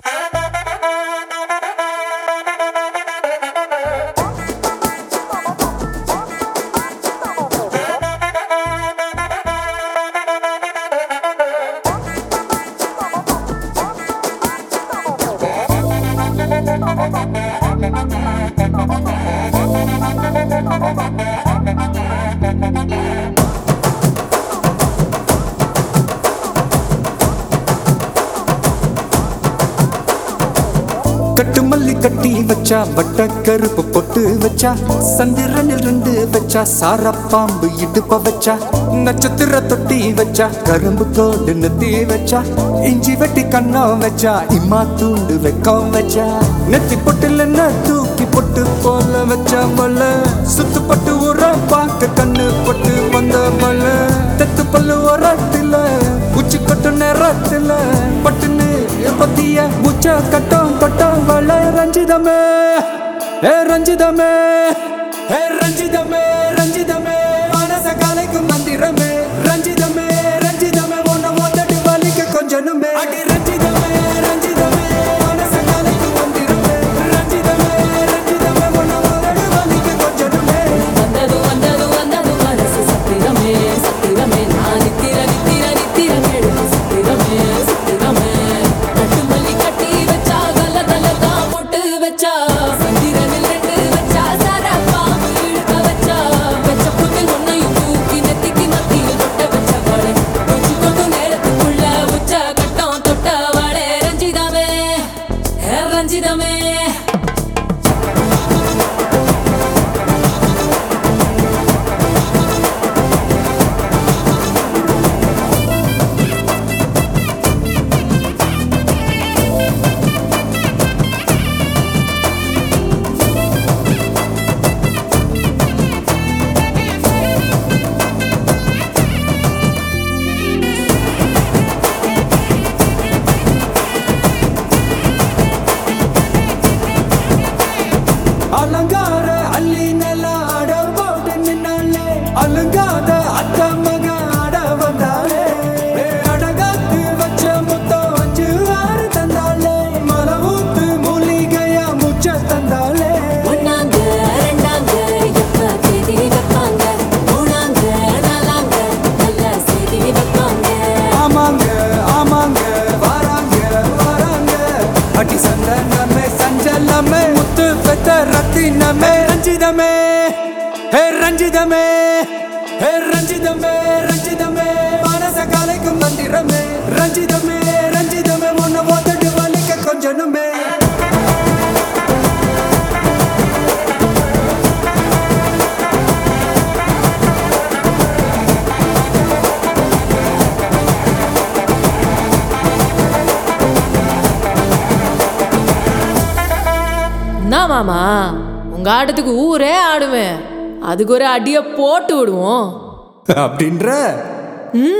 கட்டு மல்லி கட்டி வச்சா வட்ட கருப்பு பொட்டு வச்சா சந்திரனில் ரெண்டு வச்சா சார பாம்பு இடுப்ப வச்சா நட்சத்திர தொட்டி வச்சா கரும்பு தோடு நெத்தி வச்சா இஞ்சி வெட்டி கண்ணம் வச்சா இம்மா தூண்டு வெக்கம் வச்சா நெத்தி பொட்டில் என்ன தூக்கி பொட்டு போல வச்சா மல சுத்து பட்டு உர பார்க்க கண்ணு பொட்டு வந்த மல தெத்து பல்லு உரத்துல உச்சி கொட்டு நேரத்துல பட்டுன்னு பத்திய முச்ச கட்டம் கட்டம் வள ரஞ்சிதமே ஏ ரஞ்சிதமே. முத்து பெத்த ரத்தினமே ரஞ்சிதமே. ஹே ரஞ்சிதமே. ஹே ரஞ்சிதமே ரஞ்சிதமே. மனச கலைக்கும் மந்திரமே. ரஞ்சிதமே ரஞ்சிதமே. ஆமா உங்க ஆட்டத்துக்கு ஊரே ஆடுவேன். அதுக்கு ஒரு அடிய போட்டு விடுவோம். அப்படின்ற? ம்.